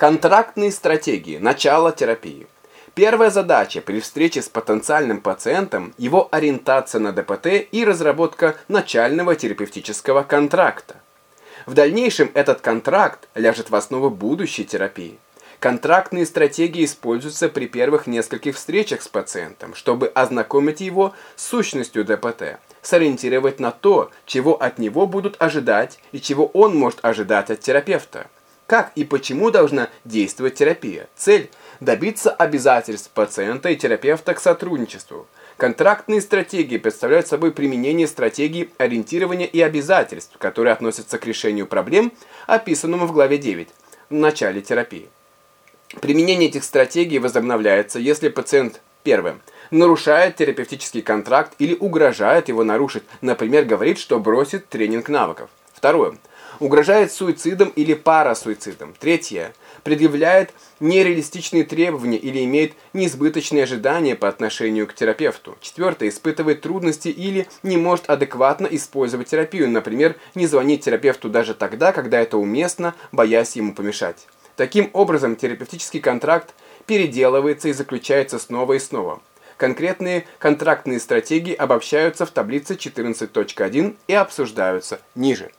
Контрактные стратегии. Начало терапии. Первая задача при встрече с потенциальным пациентом – его ориентация на ДПТ и разработка начального терапевтического контракта. В дальнейшем этот контракт ляжет в основу будущей терапии. Контрактные стратегии используются при первых нескольких встречах с пациентом, чтобы ознакомить его с сущностью ДПТ, сориентировать на то, чего от него будут ожидать и чего он может ожидать от терапевта. Как и почему должна действовать терапия? Цель – добиться обязательств пациента и терапевта к сотрудничеству. Контрактные стратегии представляют собой применение стратегий ориентирования и обязательств, которые относятся к решению проблем, описанному в главе 9 в начале терапии. Применение этих стратегий возобновляется, если пациент, первое, нарушает терапевтический контракт или угрожает его нарушить, например, говорит, что бросит тренинг навыков. Второе, угрожает суицидом или парасуицидом. Третье, предъявляет нереалистичные требования или имеет несбыточные ожидания по отношению к терапевту. Четвертое, испытывает трудности или не может адекватно использовать терапию, например, не звонить терапевту даже тогда, когда это уместно, боясь ему помешать. Таким образом, терапевтический контракт переделывается и заключается снова и снова. Конкретные контрактные стратегии обобщаются в таблице 14.1 и обсуждаются ниже.